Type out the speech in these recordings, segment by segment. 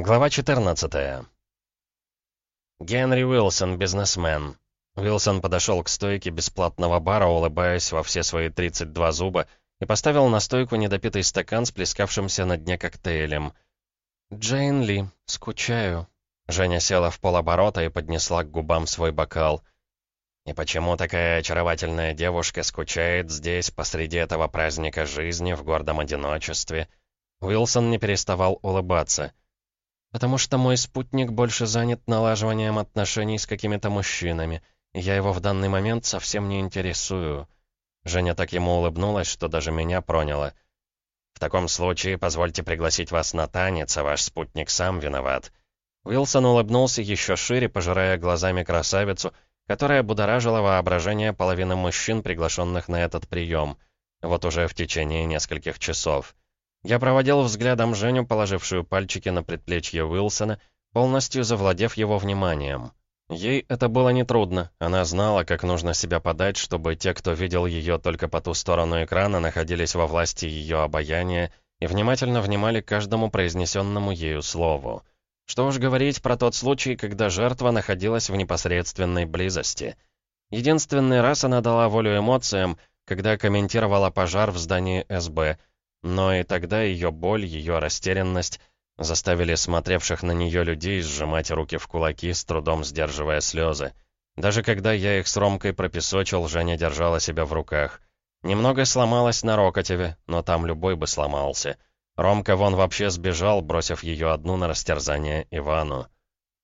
Глава 14 Генри Уилсон, бизнесмен. Уилсон подошел к стойке бесплатного бара, улыбаясь во все свои 32 зуба, и поставил на стойку недопитый стакан с плескавшимся на дне коктейлем. «Джейн Ли, скучаю». Женя села в полоборота и поднесла к губам свой бокал. «И почему такая очаровательная девушка скучает здесь, посреди этого праздника жизни, в гордом одиночестве?» Уилсон не переставал улыбаться. «Потому что мой спутник больше занят налаживанием отношений с какими-то мужчинами, я его в данный момент совсем не интересую». Женя так ему улыбнулась, что даже меня проняло. «В таком случае позвольте пригласить вас на танец, а ваш спутник сам виноват». Уилсон улыбнулся еще шире, пожирая глазами красавицу, которая будоражила воображение половины мужчин, приглашенных на этот прием. Вот уже в течение нескольких часов. Я проводил взглядом Женю, положившую пальчики на предплечье Уилсона, полностью завладев его вниманием. Ей это было нетрудно, она знала, как нужно себя подать, чтобы те, кто видел ее только по ту сторону экрана, находились во власти ее обаяния и внимательно внимали каждому произнесенному ею слову. Что уж говорить про тот случай, когда жертва находилась в непосредственной близости. Единственный раз она дала волю эмоциям, когда комментировала пожар в здании СБ — но и тогда ее боль, ее растерянность заставили смотревших на нее людей сжимать руки в кулаки, с трудом сдерживая слезы. Даже когда я их с Ромкой пропесочил, Женя держала себя в руках. Немного сломалась на Рокотеве, но там любой бы сломался. Ромка вон вообще сбежал, бросив ее одну на растерзание Ивану.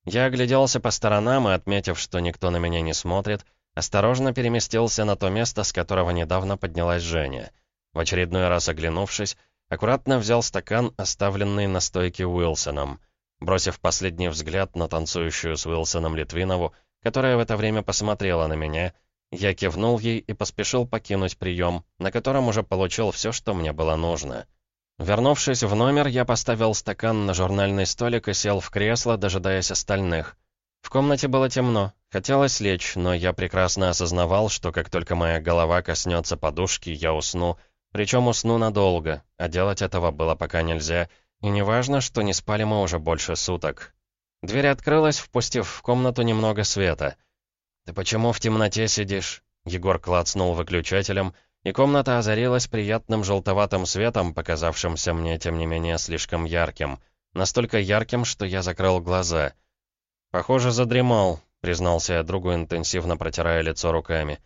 Я огляделся по сторонам и, отметив, что никто на меня не смотрит, осторожно переместился на то место, с которого недавно поднялась Женя — в очередной раз оглянувшись, аккуратно взял стакан, оставленный на стойке Уилсоном. Бросив последний взгляд на танцующую с Уилсоном Литвинову, которая в это время посмотрела на меня, я кивнул ей и поспешил покинуть прием, на котором уже получил все, что мне было нужно. Вернувшись в номер, я поставил стакан на журнальный столик и сел в кресло, дожидаясь остальных. В комнате было темно, хотелось лечь, но я прекрасно осознавал, что как только моя голова коснется подушки, я усну, причем усну надолго, а делать этого было пока нельзя, и неважно, что не спали мы уже больше суток. Дверь открылась, впустив в комнату немного света. «Ты почему в темноте сидишь?» Егор клацнул выключателем, и комната озарилась приятным желтоватым светом, показавшимся мне, тем не менее, слишком ярким. Настолько ярким, что я закрыл глаза. «Похоже, задремал», — признался я другу, интенсивно протирая лицо руками.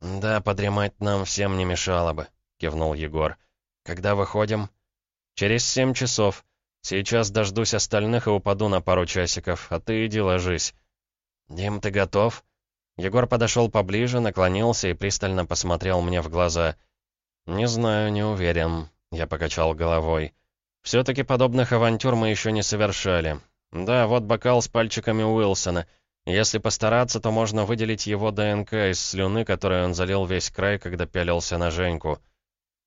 «Да, подремать нам всем не мешало бы», кивнул Егор. «Когда выходим?» «Через семь часов. Сейчас дождусь остальных и упаду на пару часиков, а ты иди ложись». «Дим, ты готов?» Егор подошел поближе, наклонился и пристально посмотрел мне в глаза. «Не знаю, не уверен», — я покачал головой. «Все-таки подобных авантюр мы еще не совершали. Да, вот бокал с пальчиками Уилсона. Если постараться, то можно выделить его ДНК из слюны, которой он залил весь край, когда пялился на Женьку.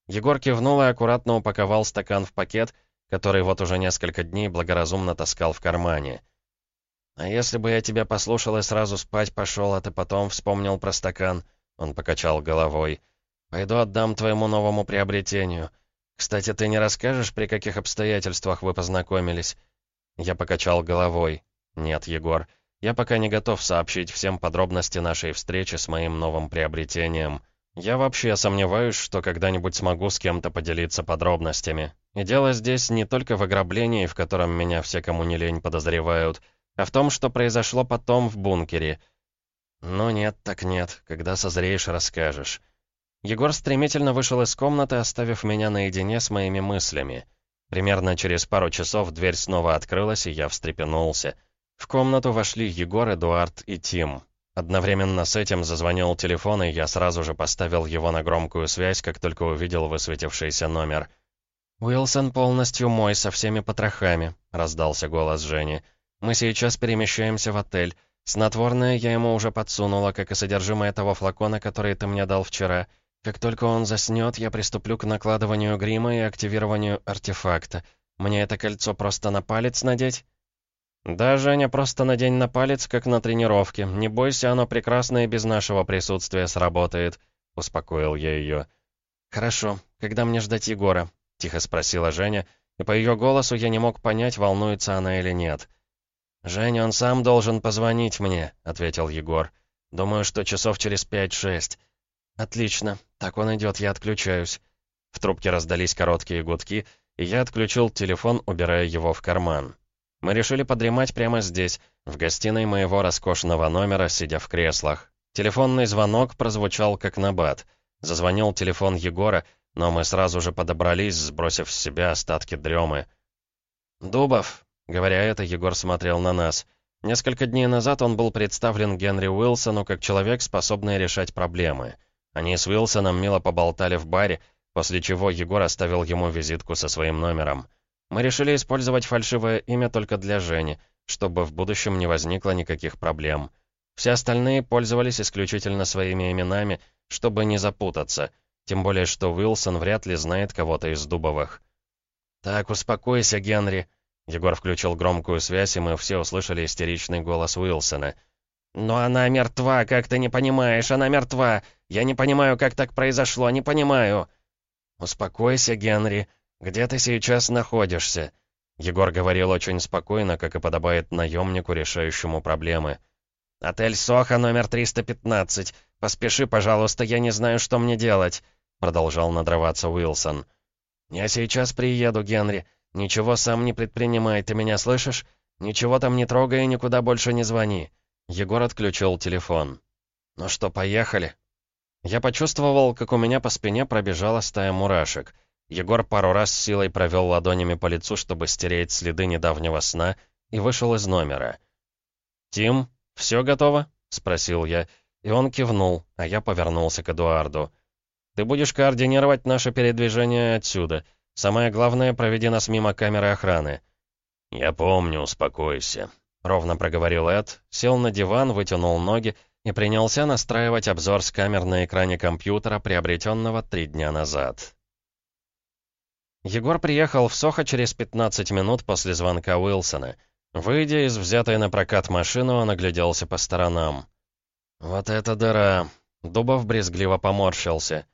Егор кивнул и аккуратно упаковал стакан в пакет, который вот уже несколько дней благоразумно таскал в кармане. «А если бы я тебя послушал и сразу спать пошел, а ты потом вспомнил про стакан?» Он покачал головой. «Пойду отдам твоему новому приобретению. Кстати, ты не расскажешь, при каких обстоятельствах вы познакомились?» Я покачал головой. «Нет, Егор, я пока не готов сообщить всем подробности нашей встречи с моим новым приобретением». Я вообще сомневаюсь, что когда-нибудь смогу с кем-то поделиться подробностями. И дело здесь не только в ограблении, в котором меня все, кому не лень, подозревают, а в том, что произошло потом в бункере. Ну нет, так нет, когда созреешь, расскажешь. Егор стремительно вышел из комнаты, оставив меня наедине с моими мыслями. Примерно через пару часов дверь снова открылась, и я встрепенулся. В комнату вошли Егор, Эдуард и Тим. Одновременно с этим зазвонил телефон, и я сразу же поставил его на громкую связь, как только увидел высветившийся номер. «Уилсон полностью мой, со всеми потрохами», — раздался голос Жени. «Мы сейчас перемещаемся в отель. Снотворное я ему уже подсунула, как и содержимое того флакона, который ты мне дал вчера. Как только он заснет, я приступлю к накладыванию грима и активированию артефакта. Мне это кольцо просто на палец надеть?» «Да, Женя, просто надень на палец, как на тренировке. Не бойся, оно прекрасно и без нашего присутствия сработает», — успокоил я ее. «Хорошо. Когда мне ждать Егора?» — тихо спросила Женя, и по ее голосу я не мог понять, волнуется она или нет. «Женя, он сам должен позвонить мне», — ответил Егор. «Думаю, что часов через пять-шесть». «Отлично. Так он идет, я отключаюсь». В трубке раздались короткие гудки, и я отключил телефон, убирая его в карман. Мы решили подремать прямо здесь, в гостиной моего роскошного номера, сидя в креслах. Телефонный звонок прозвучал как набат. Зазвонил телефон Егора, но мы сразу же подобрались, сбросив с себя остатки дремы. «Дубов», — говоря это, Егор смотрел на нас. Несколько дней назад он был представлен Генри Уилсону как человек, способный решать проблемы. Они с Уилсоном мило поболтали в баре, после чего Егор оставил ему визитку со своим номером. Мы решили использовать фальшивое имя только для Жени, чтобы в будущем не возникло никаких проблем. Все остальные пользовались исключительно своими именами, чтобы не запутаться, тем более что Уилсон вряд ли знает кого-то из Дубовых. «Так, успокойся, Генри», Егор включил громкую связь, и мы все услышали истеричный голос Уилсона. «Но она мертва, как ты не понимаешь, она мертва! Я не понимаю, как так произошло, не понимаю!» «Успокойся, Генри. Где ты сейчас находишься?» Егор говорил очень спокойно, как и подобает наемнику, решающему проблемы. «Отель Соха, номер 315. Поспеши, пожалуйста, я не знаю, что мне делать», — продолжал надрываться Уилсон. «Я сейчас приеду, Генри. Ничего сам не предпринимай, ты меня слышишь? Ничего там не трогай и никуда больше не звони». Егор отключил телефон. «Ну что, поехали?» Я почувствовал, как у меня по спине пробежала стая мурашек. Егор пару раз силой провел ладонями по лицу, чтобы стереть следы недавнего сна, и вышел из номера. «Тим, все готово?» — спросил я, и он кивнул, а я повернулся к Эдуарду. «Ты будешь координировать наше передвижение отсюда. Самое главное, проведи нас мимо камеры охраны». «Я помню, успокойся», — ровно проговорил Эд, сел на диван, вытянул ноги и принялся настраивать обзор с камер на экране компьютера, приобретенного три дня назад. Егор приехал в Сохо через 15 минут после звонка Уилсона. Выйдя из взятой на прокат машины, он огляделся по сторонам. «Вот это дыра!» Дубов брезгливо поморщился.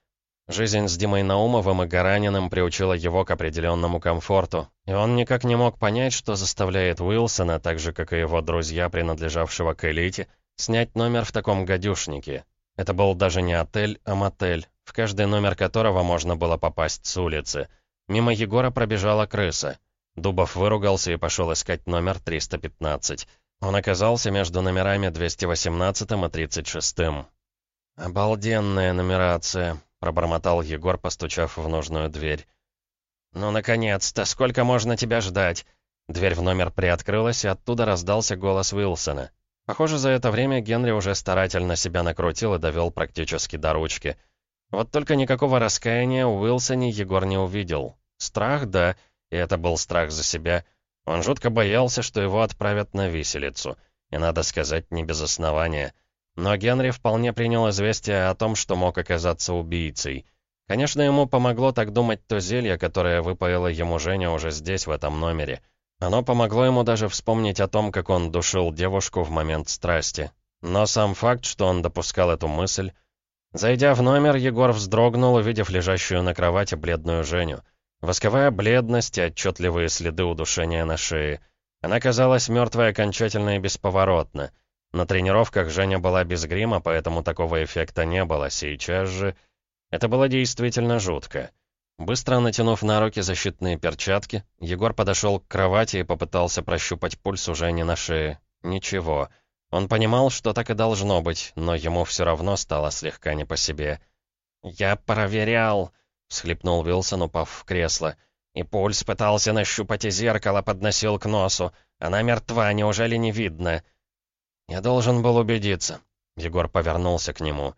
Жизнь с Димой Наумовым и Гараниным приучила его к определенному комфорту, и он никак не мог понять, что заставляет Уилсона, так же, как и его друзья, принадлежавшего к элите, снять номер в таком гадюшнике. Это был даже не отель, а мотель, в каждый номер которого можно было попасть с улицы. Мимо Егора пробежала крыса. Дубов выругался и пошел искать номер 315. Он оказался между номерами 218 и 36. «Обалденная нумерация», — пробормотал Егор, постучав в нужную дверь. «Ну, наконец-то! Сколько можно тебя ждать?» Дверь в номер приоткрылась, и оттуда раздался голос Уилсона. Похоже, за это время Генри уже старательно себя накрутил и довел практически до ручки. Вот только никакого раскаяния у Уилсоне Егор не увидел. Страх, да, и это был страх за себя. Он жутко боялся, что его отправят на виселицу. И, надо сказать, не без основания. Но Генри вполне принял известие о том, что мог оказаться убийцей. Конечно, ему помогло так думать то зелье, которое выпоило ему Женя уже здесь, в этом номере. Оно помогло ему даже вспомнить о том, как он душил девушку в момент страсти. Но сам факт, что он допускал эту мысль... Зайдя в номер, Егор вздрогнул, увидев лежащую на кровати бледную Женю. Восковая бледность и отчетливые следы удушения на шее. Она казалась мертвой окончательно и бесповоротно. На тренировках Женя была без грима, поэтому такого эффекта не было. Сейчас же... Это было действительно жутко. Быстро натянув на руки защитные перчатки, Егор подошел к кровати и попытался прощупать пульс уже не на шее. Ничего. Он понимал, что так и должно быть, но ему все равно стало слегка не по себе. «Я проверял», — всхлипнул Вилсон, упав в кресло. «И пульс пытался нащупать, и зеркало подносил к носу. Она мертва, неужели не видно?» «Я должен был убедиться». Егор повернулся к нему.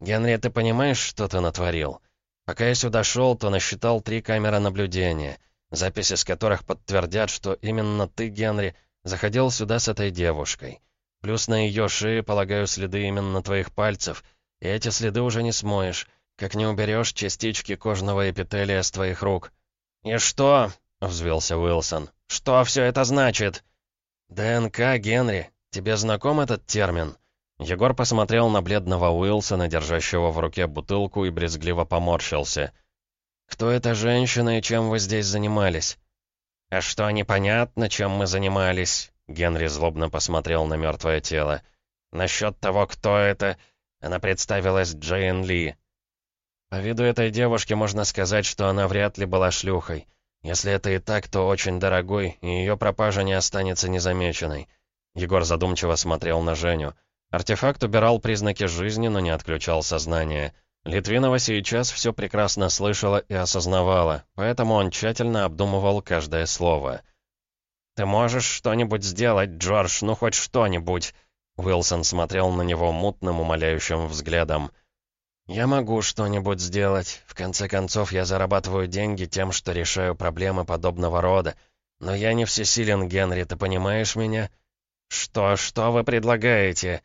«Генри, ты понимаешь, что ты натворил?» Пока я сюда шел, то насчитал три камеры наблюдения, записи с которых подтвердят, что именно ты, Генри, заходил сюда с этой девушкой. Плюс на ее шее, полагаю, следы именно твоих пальцев, и эти следы уже не смоешь, как не уберешь частички кожного эпителия с твоих рук. «И что?» — взвился Уилсон. «Что все это значит?» «ДНК, Генри. Тебе знаком этот термин?» Егор посмотрел на бледного Уилсона, держащего в руке бутылку, и брезгливо поморщился. «Кто эта женщина и чем вы здесь занимались?» «А что, непонятно, чем мы занимались?» Генри злобно посмотрел на мертвое тело. «Насчет того, кто это...» Она представилась Джейн Ли. По виду этой девушки можно сказать, что она вряд ли была шлюхой. Если это и так, то очень дорогой, и ее пропажа не останется незамеченной. Егор задумчиво смотрел на Женю. Артефакт убирал признаки жизни, но не отключал сознание. Литвинова сейчас все прекрасно слышала и осознавала, поэтому он тщательно обдумывал каждое слово. «Ты можешь что-нибудь сделать, Джордж, ну хоть что-нибудь?» Уилсон смотрел на него мутным, умоляющим взглядом. «Я могу что-нибудь сделать. В конце концов, я зарабатываю деньги тем, что решаю проблемы подобного рода. Но я не всесилен, Генри, ты понимаешь меня?» «Что, что вы предлагаете?»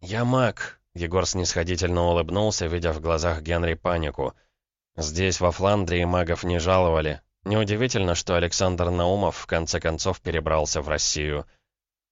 «Я маг», Егор снисходительно улыбнулся, видя в глазах Генри панику. Здесь, во Фландрии, магов не жаловали. Неудивительно, что Александр Наумов в конце концов перебрался в Россию.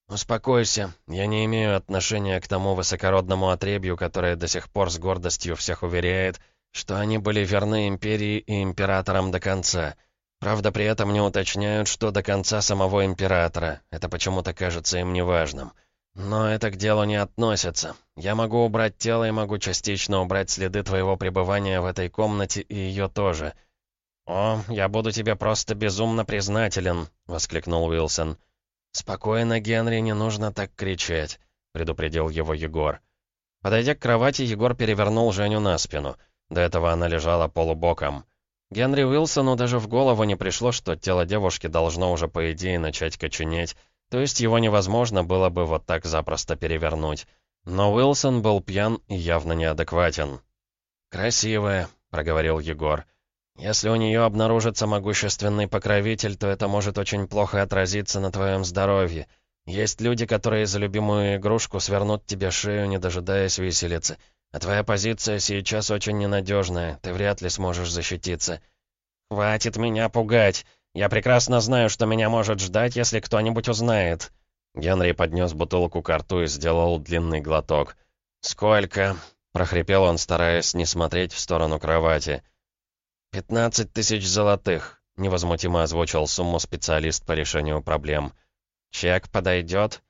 «Успокойся, я не имею отношения к тому высокородному отребью, которое до сих пор с гордостью всех уверяет, что они были верны империи и императорам до конца. Правда, при этом не уточняют, что до конца самого императора. Это почему-то кажется им неважным». «Но это к делу не относится. Я могу убрать тело и могу частично убрать следы твоего пребывания в этой комнате и ее тоже». «О, я буду тебе просто безумно признателен», — воскликнул Уилсон. «Спокойно, Генри, не нужно так кричать», — предупредил его Егор. Подойдя к кровати, Егор перевернул Женю на спину. До этого она лежала полубоком. Генри Уилсону даже в голову не пришло, что тело девушки должно уже, по идее, начать коченеть, то есть его невозможно было бы вот так запросто перевернуть. Но Уилсон был пьян и явно неадекватен. «Красивая», — проговорил Егор. «Если у нее обнаружится могущественный покровитель, то это может очень плохо отразиться на твоем здоровье. Есть люди, которые за любимую игрушку свернут тебе шею, не дожидаясь виселицы. А твоя позиция сейчас очень ненадежная, ты вряд ли сможешь защититься». «Хватит меня пугать!» Я прекрасно знаю, что меня может ждать, если кто-нибудь узнает». Генри поднес бутылку к рту и сделал длинный глоток. «Сколько?» — прохрипел он, стараясь не смотреть в сторону кровати. «Пятнадцать тысяч золотых», — невозмутимо озвучил сумму специалист по решению проблем. «Чек подойдет?»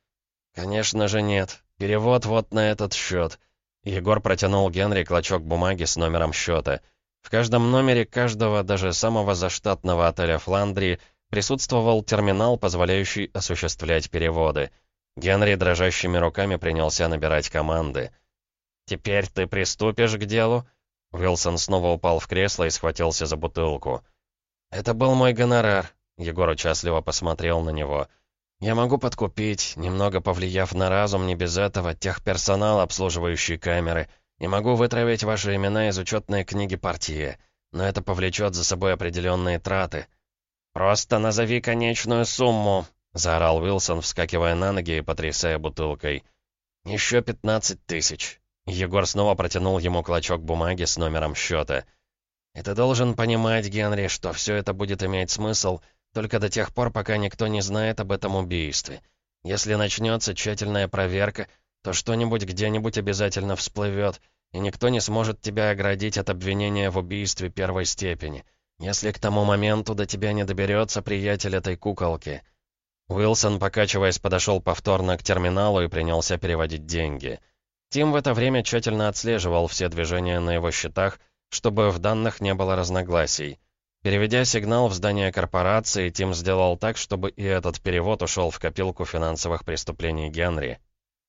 «Конечно же нет. Перевод вот на этот счет». Егор протянул Генри клочок бумаги с номером счета. В каждом номере каждого, даже самого заштатного отеля Фландрии, присутствовал терминал, позволяющий осуществлять переводы. Генри дрожащими руками принялся набирать команды. «Теперь ты приступишь к делу?» Уилсон снова упал в кресло и схватился за бутылку. «Это был мой гонорар», — Егор участливо посмотрел на него. «Я могу подкупить, немного повлияв на разум, не без этого, техперсонал, обслуживающий камеры, и могу вытравить ваши имена из учетной книги партии, но это повлечет за собой определенные траты. «Просто назови конечную сумму», — заорал Уилсон, вскакивая на ноги и потрясая бутылкой. «Еще пятнадцать тысяч». Егор снова протянул ему клочок бумаги с номером счета. «И ты должен понимать, Генри, что все это будет иметь смысл только до тех пор, пока никто не знает об этом убийстве. Если начнется тщательная проверка, то что-нибудь где-нибудь обязательно всплывет, и никто не сможет тебя оградить от обвинения в убийстве первой степени, если к тому моменту до тебя не доберется приятель этой куколки». Уилсон, покачиваясь, подошел повторно к терминалу и принялся переводить деньги. Тим в это время тщательно отслеживал все движения на его счетах, чтобы в данных не было разногласий. Переведя сигнал в здание корпорации, Тим сделал так, чтобы и этот перевод ушел в копилку финансовых преступлений Генри.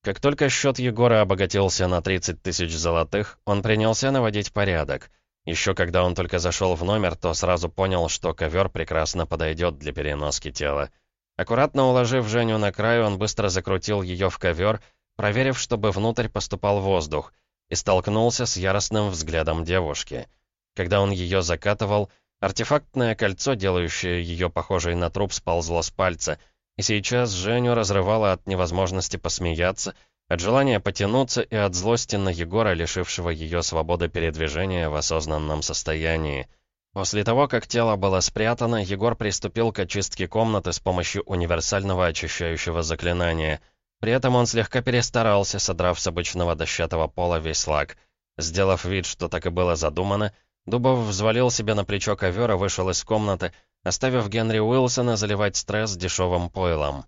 Как только счет Егора обогатился на 30 тысяч золотых, он принялся наводить порядок. Еще когда он только зашел в номер, то сразу понял, что ковер прекрасно подойдет для переноски тела. Аккуратно уложив Женю на край, он быстро закрутил ее в ковер, проверив, чтобы внутрь поступал воздух, и столкнулся с яростным взглядом девушки. Когда он ее закатывал, артефактное кольцо, делающее ее похожей на труп, сползло с пальца — и сейчас Женю разрывало от невозможности посмеяться, от желания потянуться и от злости на Егора, лишившего ее свободы передвижения в осознанном состоянии. После того, как тело было спрятано, Егор приступил к очистке комнаты с помощью универсального очищающего заклинания. При этом он слегка перестарался, содрав с обычного дощатого пола весь лак. Сделав вид, что так и было задумано, Дубов взвалил себе на плечо ковер и вышел из комнаты, оставив Генри Уилсона заливать стресс дешевым пойлом.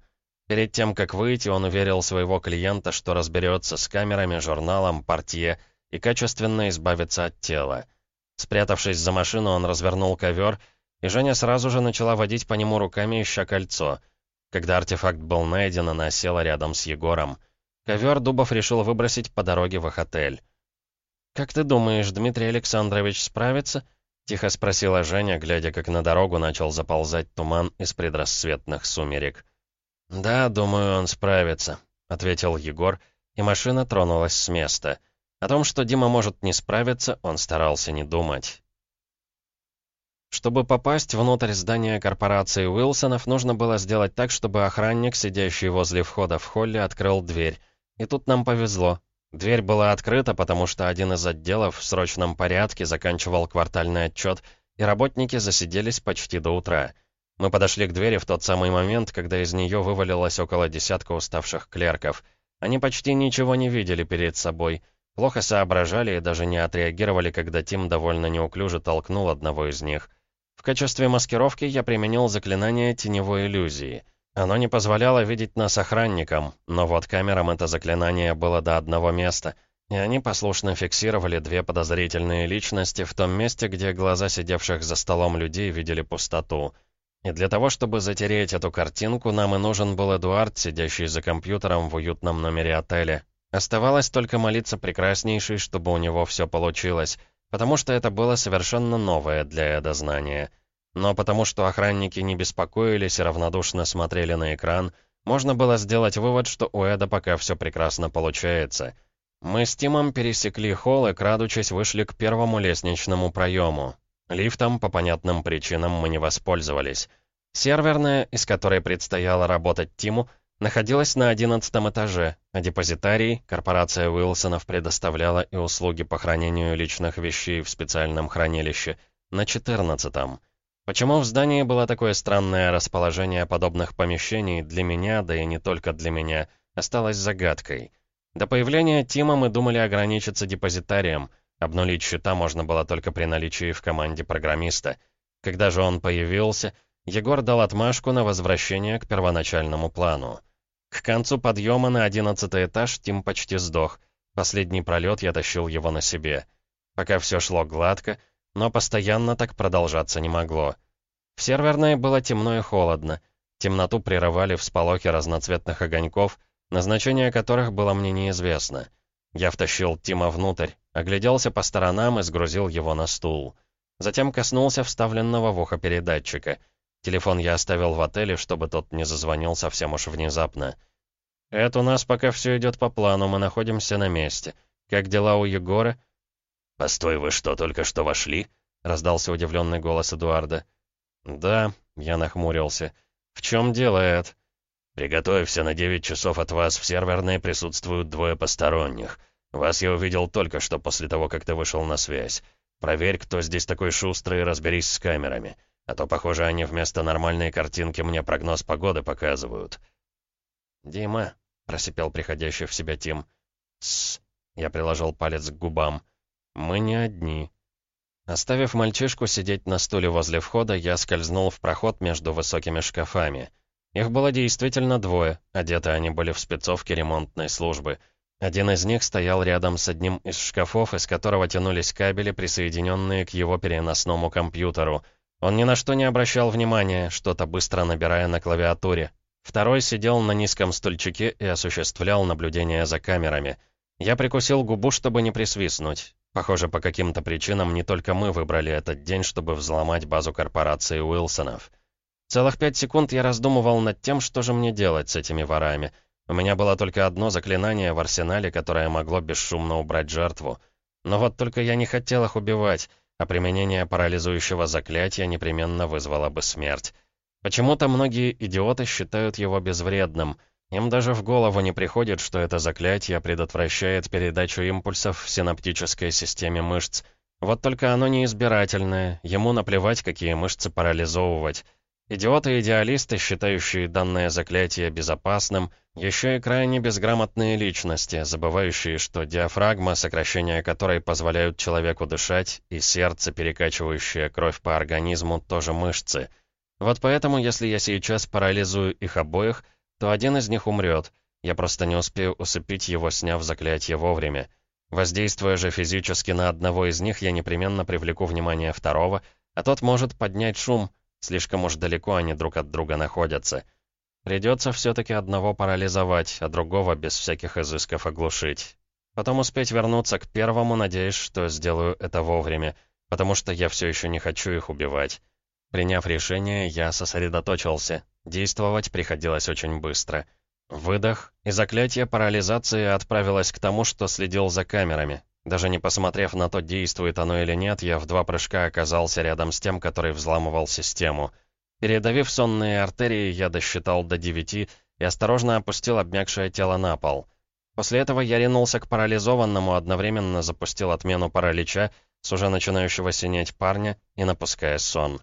Перед тем, как выйти, он уверил своего клиента, что разберется с камерами, журналом, портье и качественно избавится от тела. Спрятавшись за машину, он развернул ковер, и Женя сразу же начала водить по нему руками, ища кольцо. Когда артефакт был найден, она села рядом с Егором. Ковер Дубов решил выбросить по дороге в их отель. «Как ты думаешь, Дмитрий Александрович справится?» — тихо спросила Женя, глядя, как на дорогу начал заползать туман из предрассветных сумерек. «Да, думаю, он справится», — ответил Егор, и машина тронулась с места. О том, что Дима может не справиться, он старался не думать. Чтобы попасть внутрь здания корпорации Уилсонов, нужно было сделать так, чтобы охранник, сидящий возле входа в холле, открыл дверь. И тут нам повезло. Дверь была открыта, потому что один из отделов в срочном порядке заканчивал квартальный отчет, и работники засиделись почти до утра. Мы подошли к двери в тот самый момент, когда из нее вывалилось около десятка уставших клерков. Они почти ничего не видели перед собой, плохо соображали и даже не отреагировали, когда Тим довольно неуклюже толкнул одного из них. В качестве маскировки я применил заклинание теневой иллюзии — оно не позволяло видеть нас охранникам, но вот камерам это заклинание было до одного места, и они послушно фиксировали две подозрительные личности в том месте, где глаза сидевших за столом людей видели пустоту. И для того, чтобы затереть эту картинку, нам и нужен был Эдуард, сидящий за компьютером в уютном номере отеля. Оставалось только молиться прекраснейшей, чтобы у него все получилось, потому что это было совершенно новое для Эда знание — но потому что охранники не беспокоились и равнодушно смотрели на экран, можно было сделать вывод, что у Эда пока все прекрасно получается. Мы с Тимом пересекли холл и, крадучись, вышли к первому лестничному проему. Лифтом, по понятным причинам, мы не воспользовались. Серверная, из которой предстояло работать Тиму, находилась на одиннадцатом этаже, а депозитарий, корпорация Уилсонов предоставляла и услуги по хранению личных вещей в специальном хранилище, на четырнадцатом. Почему в здании было такое странное расположение подобных помещений для меня, да и не только для меня, осталось загадкой. До появления Тима мы думали ограничиться депозитарием. Обнулить счета можно было только при наличии в команде программиста. Когда же он появился, Егор дал отмашку на возвращение к первоначальному плану. К концу подъема на одиннадцатый этаж Тим почти сдох. Последний пролет я тащил его на себе. Пока все шло гладко, но постоянно так продолжаться не могло. В серверной было темно и холодно. Темноту прерывали всполохи разноцветных огоньков, назначение которых было мне неизвестно. Я втащил Тима внутрь, огляделся по сторонам и сгрузил его на стул. Затем коснулся вставленного в ухо передатчика. Телефон я оставил в отеле, чтобы тот не зазвонил совсем уж внезапно. «Это у нас пока все идет по плану, мы находимся на месте. Как дела у Егора?» «Постой, вы что, только что вошли?» — раздался удивленный голос Эдуарда. «Да», — я нахмурился. «В чем дело, Эд?» «Приготовься, на девять часов от вас в серверной присутствуют двое посторонних. Вас я увидел только что после того, как ты вышел на связь. Проверь, кто здесь такой шустрый, и разберись с камерами. А то, похоже, они вместо нормальной картинки мне прогноз погоды показывают». «Дима», — просипел приходящий в себя Тим. «Тссс», — я приложил палец к губам. Мы не одни. Оставив мальчишку сидеть на стуле возле входа, я скользнул в проход между высокими шкафами. Их было действительно двое, одеты они были в спецовке ремонтной службы. Один из них стоял рядом с одним из шкафов, из которого тянулись кабели, присоединенные к его переносному компьютеру. Он ни на что не обращал внимания, что-то быстро набирая на клавиатуре. Второй сидел на низком стульчике и осуществлял наблюдение за камерами. Я прикусил губу, чтобы не присвистнуть. Похоже, по каким-то причинам не только мы выбрали этот день, чтобы взломать базу корпорации Уилсонов. Целых пять секунд я раздумывал над тем, что же мне делать с этими ворами. У меня было только одно заклинание в арсенале, которое могло бесшумно убрать жертву. Но вот только я не хотел их убивать, а применение парализующего заклятия непременно вызвало бы смерть. Почему-то многие идиоты считают его безвредным — им даже в голову не приходит, что это заклятие предотвращает передачу импульсов в синаптической системе мышц. Вот только оно неизбирательное, ему наплевать, какие мышцы парализовывать. Идиоты-идеалисты, считающие данное заклятие безопасным, еще и крайне безграмотные личности, забывающие, что диафрагма, сокращение которой позволяют человеку дышать, и сердце, перекачивающее кровь по организму, тоже мышцы — Вот поэтому, если я сейчас парализую их обоих, то один из них умрет. Я просто не успею усыпить его, сняв заклятие вовремя. Воздействуя же физически на одного из них, я непременно привлеку внимание второго, а тот может поднять шум, слишком уж далеко они друг от друга находятся. Придется все-таки одного парализовать, а другого без всяких изысков оглушить. Потом успеть вернуться к первому, надеясь, что сделаю это вовремя, потому что я все еще не хочу их убивать. Приняв решение, я сосредоточился. Действовать приходилось очень быстро. Выдох, и заклятие парализации отправилось к тому, что следил за камерами. Даже не посмотрев на то, действует оно или нет, я в два прыжка оказался рядом с тем, который взламывал систему. Передавив сонные артерии, я досчитал до девяти и осторожно опустил обмякшее тело на пол. После этого я ринулся к парализованному, одновременно запустил отмену паралича с уже начинающего синеть парня и напуская сон.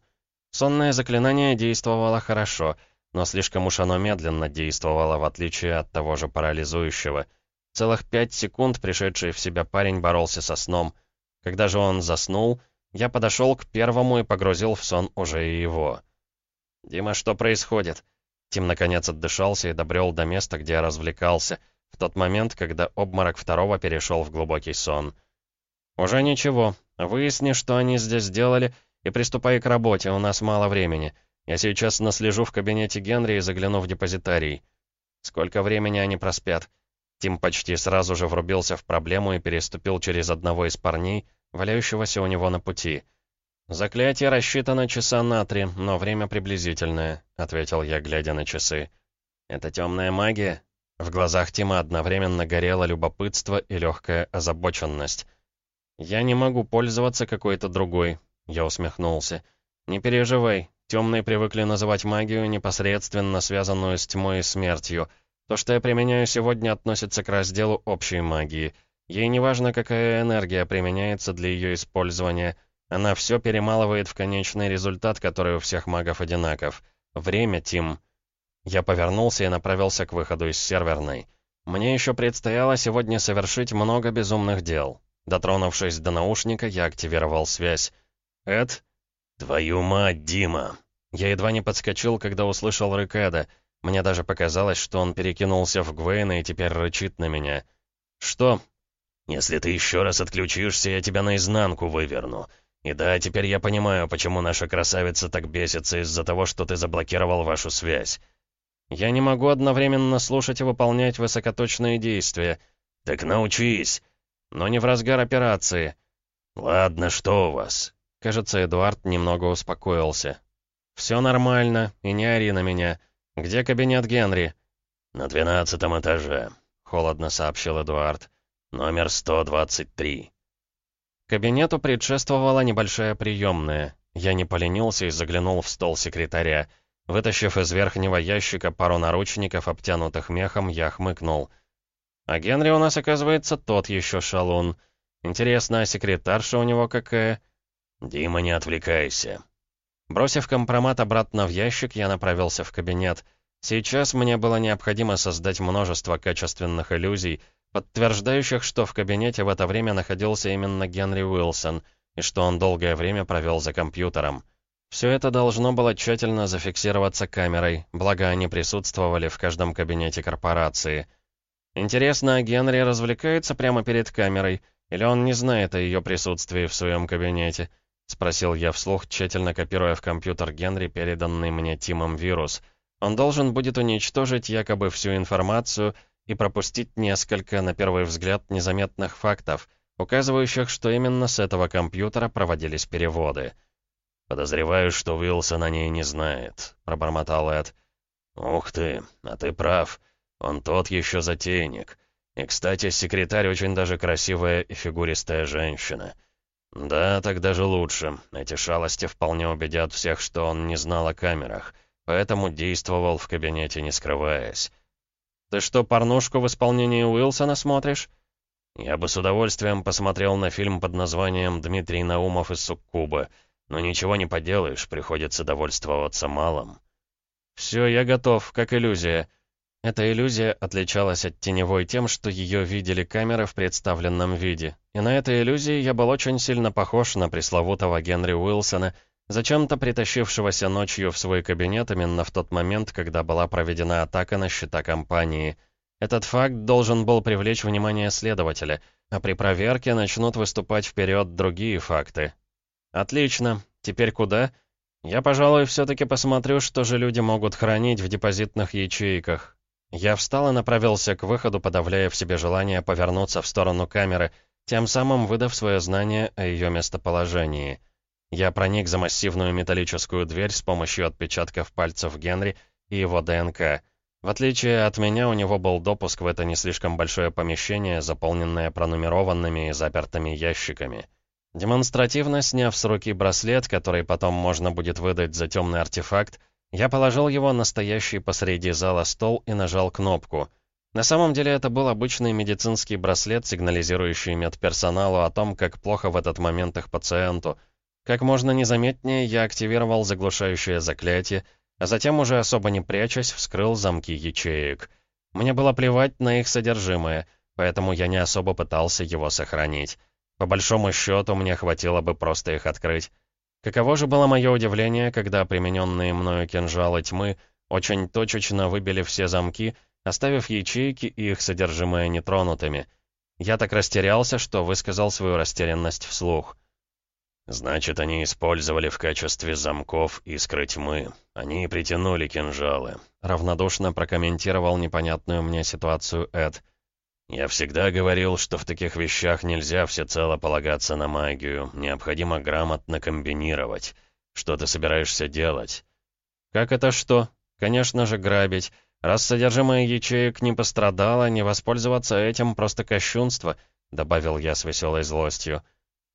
Сонное заклинание действовало хорошо, но слишком уж оно медленно действовало, в отличие от того же парализующего. Целых пять секунд пришедший в себя парень боролся со сном. Когда же он заснул, я подошел к первому и погрузил в сон уже и его. «Дима, что происходит?» Тим наконец отдышался и добрел до места, где я развлекался, в тот момент, когда обморок второго перешел в глубокий сон. «Уже ничего. Выясни, что они здесь сделали, и приступай к работе, у нас мало времени. Я сейчас наслежу в кабинете Генри и загляну в депозитарий. Сколько времени они проспят?» Тим почти сразу же врубился в проблему и переступил через одного из парней, валяющегося у него на пути — «Заклятие рассчитано часа на три, но время приблизительное», — ответил я, глядя на часы. «Это темная магия?» В глазах Тима одновременно горело любопытство и легкая озабоченность. «Я не могу пользоваться какой-то другой», — я усмехнулся. «Не переживай, темные привыкли называть магию, непосредственно связанную с тьмой и смертью. То, что я применяю сегодня, относится к разделу общей магии. Ей не важно, какая энергия применяется для ее использования — она все перемалывает в конечный результат, который у всех магов одинаков. Время, Тим. Я повернулся и направился к выходу из серверной. Мне еще предстояло сегодня совершить много безумных дел. Дотронувшись до наушника, я активировал связь. «Эд?» «Твою мать, Дима!» Я едва не подскочил, когда услышал рык Эда. Мне даже показалось, что он перекинулся в Гвейна и теперь рычит на меня. «Что?» «Если ты еще раз отключишься, я тебя наизнанку выверну. И да, теперь я понимаю, почему наша красавица так бесится из-за того, что ты заблокировал вашу связь. Я не могу одновременно слушать и выполнять высокоточные действия. Так научись. Но не в разгар операции. Ладно, что у вас? Кажется, Эдуард немного успокоился. Все нормально, и не ори на меня. Где кабинет Генри? На двенадцатом этаже, холодно сообщил Эдуард. Номер 123. Кабинету предшествовала небольшая приемная. Я не поленился и заглянул в стол секретаря. Вытащив из верхнего ящика пару наручников, обтянутых мехом, я хмыкнул. А Генри у нас, оказывается, тот еще шалун. Интересно, а секретарша у него какая? Дима, не отвлекайся. Бросив компромат обратно в ящик, я направился в кабинет. Сейчас мне было необходимо создать множество качественных иллюзий, подтверждающих, что в кабинете в это время находился именно Генри Уилсон и что он долгое время провел за компьютером. Все это должно было тщательно зафиксироваться камерой, благо они присутствовали в каждом кабинете корпорации. Интересно, а Генри развлекается прямо перед камерой, или он не знает о ее присутствии в своем кабинете? Спросил я вслух, тщательно копируя в компьютер Генри переданный мне Тимом вирус. Он должен будет уничтожить якобы всю информацию, и пропустить несколько, на первый взгляд, незаметных фактов, указывающих, что именно с этого компьютера проводились переводы. «Подозреваю, что Уилсон о ней не знает», — пробормотал Эд. «Ух ты, а ты прав. Он тот еще затейник. И, кстати, секретарь очень даже красивая и фигуристая женщина. Да, так даже лучше. Эти шалости вполне убедят всех, что он не знал о камерах, поэтому действовал в кабинете, не скрываясь. «Ты что, порнушку в исполнении Уилсона смотришь?» «Я бы с удовольствием посмотрел на фильм под названием «Дмитрий Наумов из Суккуба», но ничего не поделаешь, приходится довольствоваться малым». «Все, я готов, как иллюзия». Эта иллюзия отличалась от теневой тем, что ее видели камеры в представленном виде. И на этой иллюзии я был очень сильно похож на пресловутого Генри Уилсона, зачем-то притащившегося ночью в свой кабинет именно в тот момент, когда была проведена атака на счета компании. Этот факт должен был привлечь внимание следователя, а при проверке начнут выступать вперед другие факты. Отлично. Теперь куда? Я, пожалуй, все-таки посмотрю, что же люди могут хранить в депозитных ячейках. Я встал и направился к выходу, подавляя в себе желание повернуться в сторону камеры, тем самым выдав свое знание о ее местоположении. Я проник за массивную металлическую дверь с помощью отпечатков пальцев Генри и его ДНК. В отличие от меня, у него был допуск в это не слишком большое помещение, заполненное пронумерованными и запертыми ящиками. Демонстративно сняв с руки браслет, который потом можно будет выдать за темный артефакт, я положил его на стоящий посреди зала стол и нажал кнопку. На самом деле это был обычный медицинский браслет, сигнализирующий медперсоналу о том, как плохо в этот момент их пациенту. Как можно незаметнее, я активировал заглушающее заклятие, а затем, уже особо не прячась, вскрыл замки ячеек. Мне было плевать на их содержимое, поэтому я не особо пытался его сохранить. По большому счету, мне хватило бы просто их открыть. Каково же было мое удивление, когда примененные мною кинжалы тьмы очень точечно выбили все замки, оставив ячейки и их содержимое нетронутыми. Я так растерялся, что высказал свою растерянность вслух. «Значит, они использовали в качестве замков искры тьмы. Они притянули кинжалы», — равнодушно прокомментировал непонятную мне ситуацию Эд. «Я всегда говорил, что в таких вещах нельзя всецело полагаться на магию, необходимо грамотно комбинировать. Что ты собираешься делать?» «Как это что? Конечно же, грабить. Раз содержимое ячеек не пострадало, не воспользоваться этим просто кощунство», — добавил я с веселой злостью.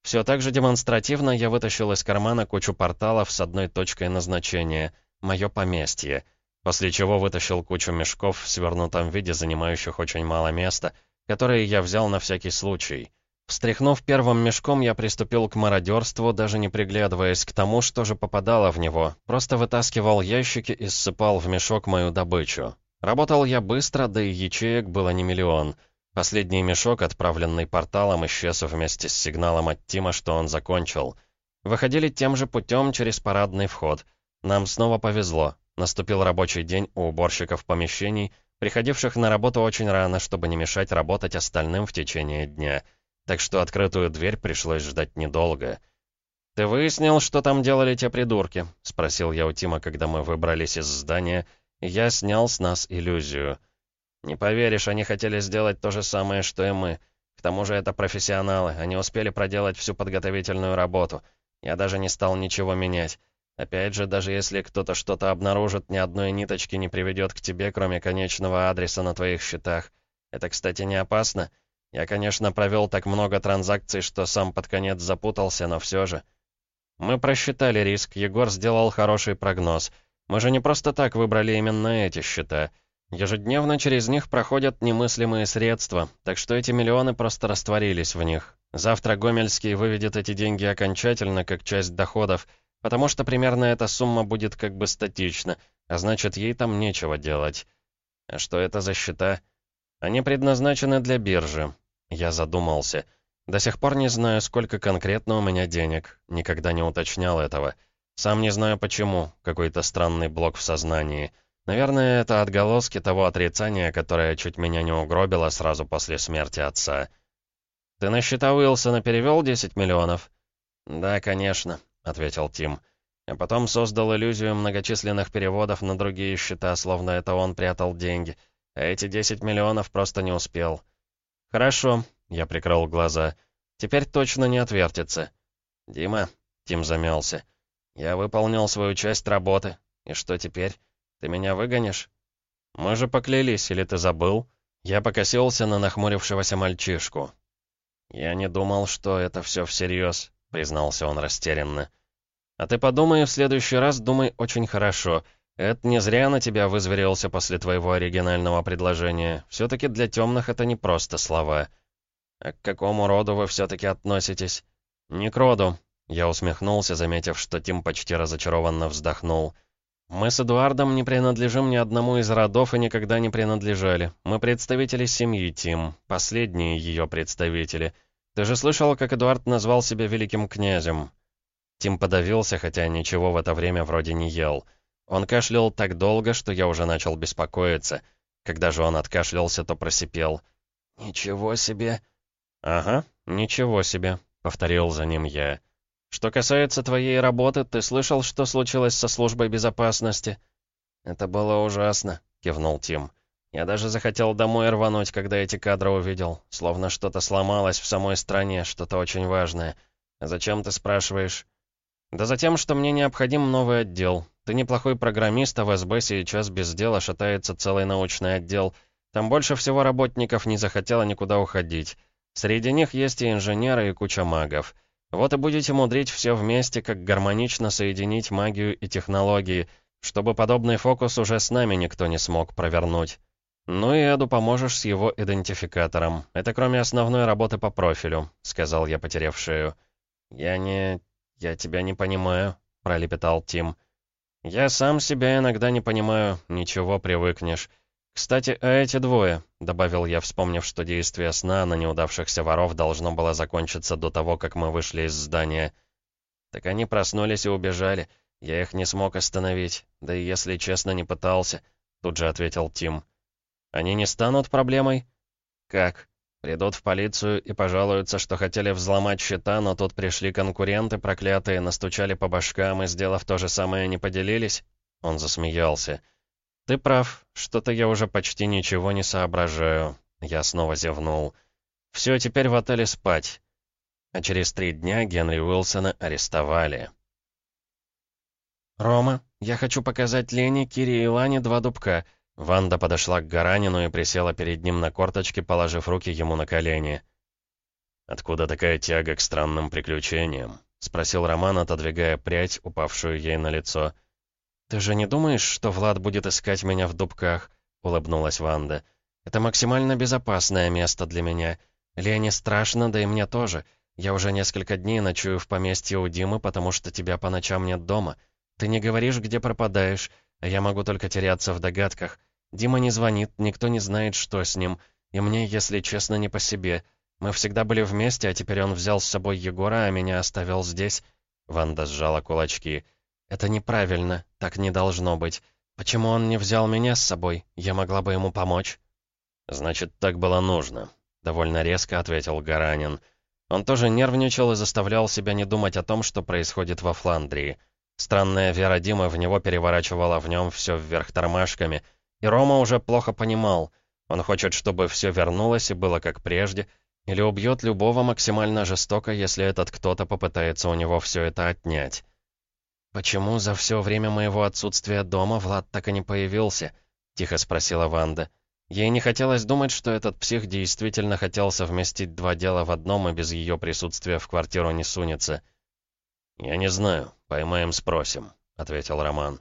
Все так же демонстративно я вытащил из кармана кучу порталов с одной точкой назначения — мое поместье — после чего вытащил кучу мешков в свернутом виде, занимающих очень мало места, которые я взял на всякий случай. Встряхнув первым мешком, я приступил к мародерству, даже не приглядываясь к тому, что же попадало в него, просто вытаскивал ящики и ссыпал в мешок мою добычу. Работал я быстро, да и ячеек было не миллион. Последний мешок, отправленный порталом, исчез вместе с сигналом от Тима, что он закончил. Выходили тем же путем через парадный вход. Нам снова повезло. Наступил рабочий день у уборщиков помещений, приходивших на работу очень рано, чтобы не мешать работать остальным в течение дня. Так что открытую дверь пришлось ждать недолго. «Ты выяснил, что там делали те придурки?» — спросил я у Тима, когда мы выбрались из здания, я снял с нас иллюзию. «Не поверишь, они хотели сделать то же самое, что и мы. К тому же это профессионалы, они успели проделать всю подготовительную работу. Я даже не стал ничего менять. Опять же, даже если кто-то что-то обнаружит, ни одной ниточки не приведет к тебе, кроме конечного адреса на твоих счетах. Это, кстати, не опасно. Я, конечно, провел так много транзакций, что сам под конец запутался, но все же. Мы просчитали риск, Егор сделал хороший прогноз. Мы же не просто так выбрали именно эти счета. Ежедневно через них проходят немыслимые средства, так что эти миллионы просто растворились в них. Завтра Гомельский выведет эти деньги окончательно, как часть доходов — потому что примерно эта сумма будет как бы статична, а значит, ей там нечего делать. А что это за счета? Они предназначены для биржи. Я задумался. До сих пор не знаю, сколько конкретно у меня денег. Никогда не уточнял этого. Сам не знаю почему. Какой-то странный блок в сознании. Наверное, это отголоски того отрицания, которое чуть меня не угробило сразу после смерти отца. «Ты на счета Уилсона перевел 10 миллионов?» «Да, конечно. — ответил Тим. А потом создал иллюзию многочисленных переводов на другие счета, словно это он прятал деньги. А эти 10 миллионов просто не успел. «Хорошо», — я прикрыл глаза. «Теперь точно не отвертится». «Дима», — Тим замялся, — «я выполнил свою часть работы. И что теперь? Ты меня выгонишь?» «Мы же поклялись, или ты забыл?» Я покосился на нахмурившегося мальчишку. «Я не думал, что это все всерьез», — признался он растерянно. «А ты подумай в следующий раз думай очень хорошо. Это не зря на тебя вызверился после твоего оригинального предложения. Все-таки для темных это не просто слова. А к какому роду вы все-таки относитесь?» «Не к роду», — я усмехнулся, заметив, что Тим почти разочарованно вздохнул. «Мы с Эдуардом не принадлежим ни одному из родов и никогда не принадлежали. Мы представители семьи Тим, последние ее представители. Ты же слышал, как Эдуард назвал себя великим князем?» Тим подавился, хотя ничего в это время вроде не ел. Он кашлял так долго, что я уже начал беспокоиться. Когда же он откашлялся, то просипел. «Ничего себе!» «Ага, ничего себе», — повторил за ним я. «Что касается твоей работы, ты слышал, что случилось со службой безопасности?» «Это было ужасно», — кивнул Тим. «Я даже захотел домой рвануть, когда эти кадры увидел. Словно что-то сломалось в самой стране, что-то очень важное. Зачем ты спрашиваешь?» «Да за тем, что мне необходим новый отдел. Ты неплохой программист, а в СБ сейчас без дела шатается целый научный отдел. Там больше всего работников не захотело никуда уходить. Среди них есть и инженеры, и куча магов. Вот и будете мудрить все вместе, как гармонично соединить магию и технологии, чтобы подобный фокус уже с нами никто не смог провернуть. Ну и Эду поможешь с его идентификатором. Это кроме основной работы по профилю», — сказал я, потеряв шею. «Я не... я тебя не понимаю», — пролепетал Тим. «Я сам себя иногда не понимаю, ничего привыкнешь. Кстати, а эти двое», — добавил я, вспомнив, что действие сна на неудавшихся воров должно было закончиться до того, как мы вышли из здания. «Так они проснулись и убежали. Я их не смог остановить, да и, если честно, не пытался», — тут же ответил Тим. «Они не станут проблемой?» «Как?» Придут в полицию и пожалуются, что хотели взломать счета, но тут пришли конкуренты проклятые, настучали по башкам и, сделав то же самое, не поделились?» Он засмеялся. «Ты прав. Что-то я уже почти ничего не соображаю». Я снова зевнул. «Все, теперь в отеле спать». А через три дня Генри Уилсона арестовали. «Рома, я хочу показать Лене, Кире и Лане два дубка. Ванда подошла к Гаранину и присела перед ним на корточки, положив руки ему на колени. «Откуда такая тяга к странным приключениям?» — спросил Роман, отодвигая прядь, упавшую ей на лицо. «Ты же не думаешь, что Влад будет искать меня в дубках?» — улыбнулась Ванда. «Это максимально безопасное место для меня. Лене страшно, да и мне тоже. Я уже несколько дней ночую в поместье у Димы, потому что тебя по ночам нет дома. Ты не говоришь, где пропадаешь, а я могу только теряться в догадках. Дима не звонит, никто не знает, что с ним. И мне, если честно, не по себе. Мы всегда были вместе, а теперь он взял с собой Егора, а меня оставил здесь». Ванда сжала кулачки. «Это неправильно. Так не должно быть. Почему он не взял меня с собой? Я могла бы ему помочь». «Значит, так было нужно», — довольно резко ответил Гаранин. Он тоже нервничал и заставлял себя не думать о том, что происходит во Фландрии. Странная вера Димы в него переворачивала в нем все вверх тормашками, и Рома уже плохо понимал. Он хочет, чтобы все вернулось и было как прежде, или убьет любого максимально жестоко, если этот кто-то попытается у него все это отнять. «Почему за все время моего отсутствия дома Влад так и не появился?» — тихо спросила Ванда. Ей не хотелось думать, что этот псих действительно хотел совместить два дела в одном и без ее присутствия в квартиру не сунется. «Я не знаю. Поймаем, спросим», — ответил Роман.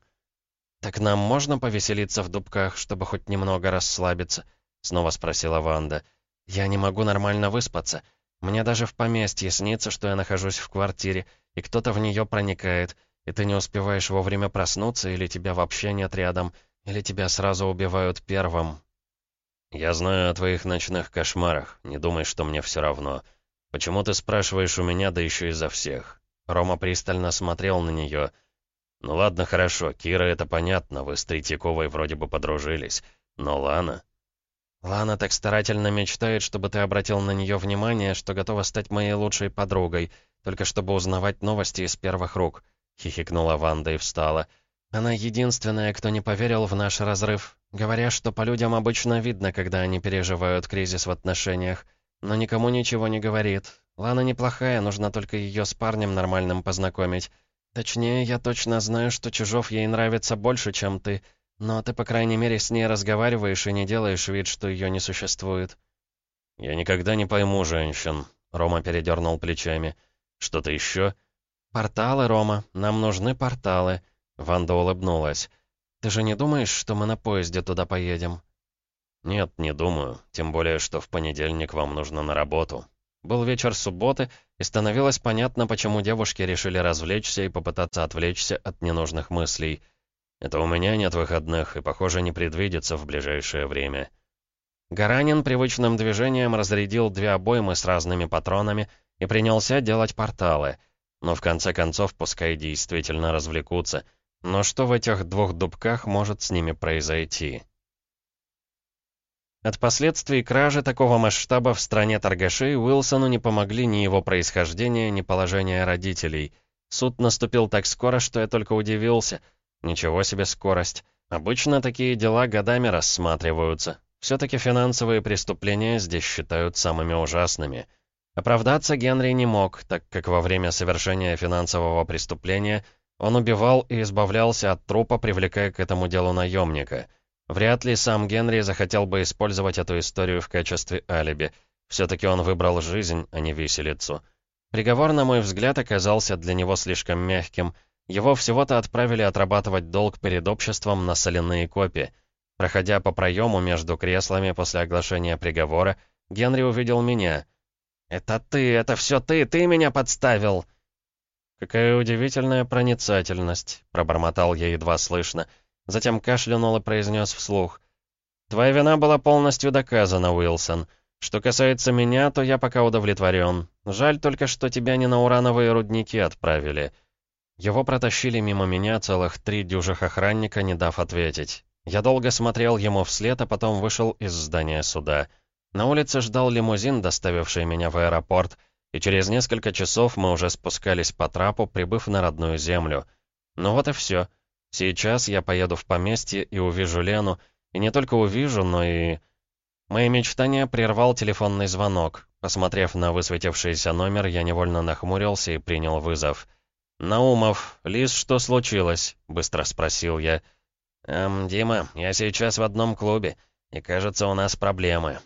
«Так нам можно повеселиться в дубках, чтобы хоть немного расслабиться?» — снова спросила Ванда. «Я не могу нормально выспаться. Мне даже в поместье снится, что я нахожусь в квартире, и кто-то в нее проникает, и ты не успеваешь вовремя проснуться, или тебя вообще нет рядом, или тебя сразу убивают первым». «Я знаю о твоих ночных кошмарах. Не думай, что мне все равно. Почему ты спрашиваешь у меня, да еще и за всех?» Рома пристально смотрел на нее. «Ну ладно, хорошо, Кира, это понятно, вы с Третьяковой вроде бы подружились. Но Лана...» «Лана так старательно мечтает, чтобы ты обратил на нее внимание, что готова стать моей лучшей подругой, только чтобы узнавать новости из первых рук», — хихикнула Ванда и встала. «Она единственная, кто не поверил в наш разрыв, говоря, что по людям обычно видно, когда они переживают кризис в отношениях, но никому ничего не говорит, Лана неплохая, нужно только ее с парнем нормальным познакомить. Точнее, я точно знаю, что Чужов ей нравится больше, чем ты, но ты, по крайней мере, с ней разговариваешь и не делаешь вид, что ее не существует». «Я никогда не пойму женщин», — Рома передернул плечами. «Что-то еще?» «Порталы, Рома, нам нужны порталы», — Ванда улыбнулась. «Ты же не думаешь, что мы на поезде туда поедем?» «Нет, не думаю. Тем более, что в понедельник вам нужно на работу. Был вечер субботы, и становилось понятно, почему девушки решили развлечься и попытаться отвлечься от ненужных мыслей. Это у меня нет выходных, и, похоже, не предвидится в ближайшее время. Гаранин привычным движением разрядил две обоймы с разными патронами и принялся делать порталы. Но в конце концов, пускай действительно развлекутся. Но что в этих двух дубках может с ними произойти? От последствий кражи такого масштаба в стране торгашей Уилсону не помогли ни его происхождение, ни положение родителей. Суд наступил так скоро, что я только удивился. Ничего себе скорость. Обычно такие дела годами рассматриваются. Все-таки финансовые преступления здесь считают самыми ужасными. Оправдаться Генри не мог, так как во время совершения финансового преступления он убивал и избавлялся от трупа, привлекая к этому делу наемника. Вряд ли сам Генри захотел бы использовать эту историю в качестве алиби. Все-таки он выбрал жизнь, а не виселицу. Приговор, на мой взгляд, оказался для него слишком мягким. Его всего-то отправили отрабатывать долг перед обществом на соляные копии. Проходя по проему между креслами после оглашения приговора, Генри увидел меня. «Это ты, это все ты, ты меня подставил!» «Какая удивительная проницательность», — пробормотал я едва слышно. Затем кашлянул и произнес вслух. «Твоя вина была полностью доказана, Уилсон. Что касается меня, то я пока удовлетворен. Жаль только, что тебя не на урановые рудники отправили». Его протащили мимо меня целых три дюжих охранника, не дав ответить. Я долго смотрел ему вслед, а потом вышел из здания суда. На улице ждал лимузин, доставивший меня в аэропорт, и через несколько часов мы уже спускались по трапу, прибыв на родную землю. Ну вот и все. Сейчас я поеду в поместье и увижу Лену, и не только увижу, но и... Мои мечтания прервал телефонный звонок. Посмотрев на высветившийся номер, я невольно нахмурился и принял вызов. «Наумов, Лис, что случилось?» — быстро спросил я. «Эм, Дима, я сейчас в одном клубе, и кажется, у нас проблемы.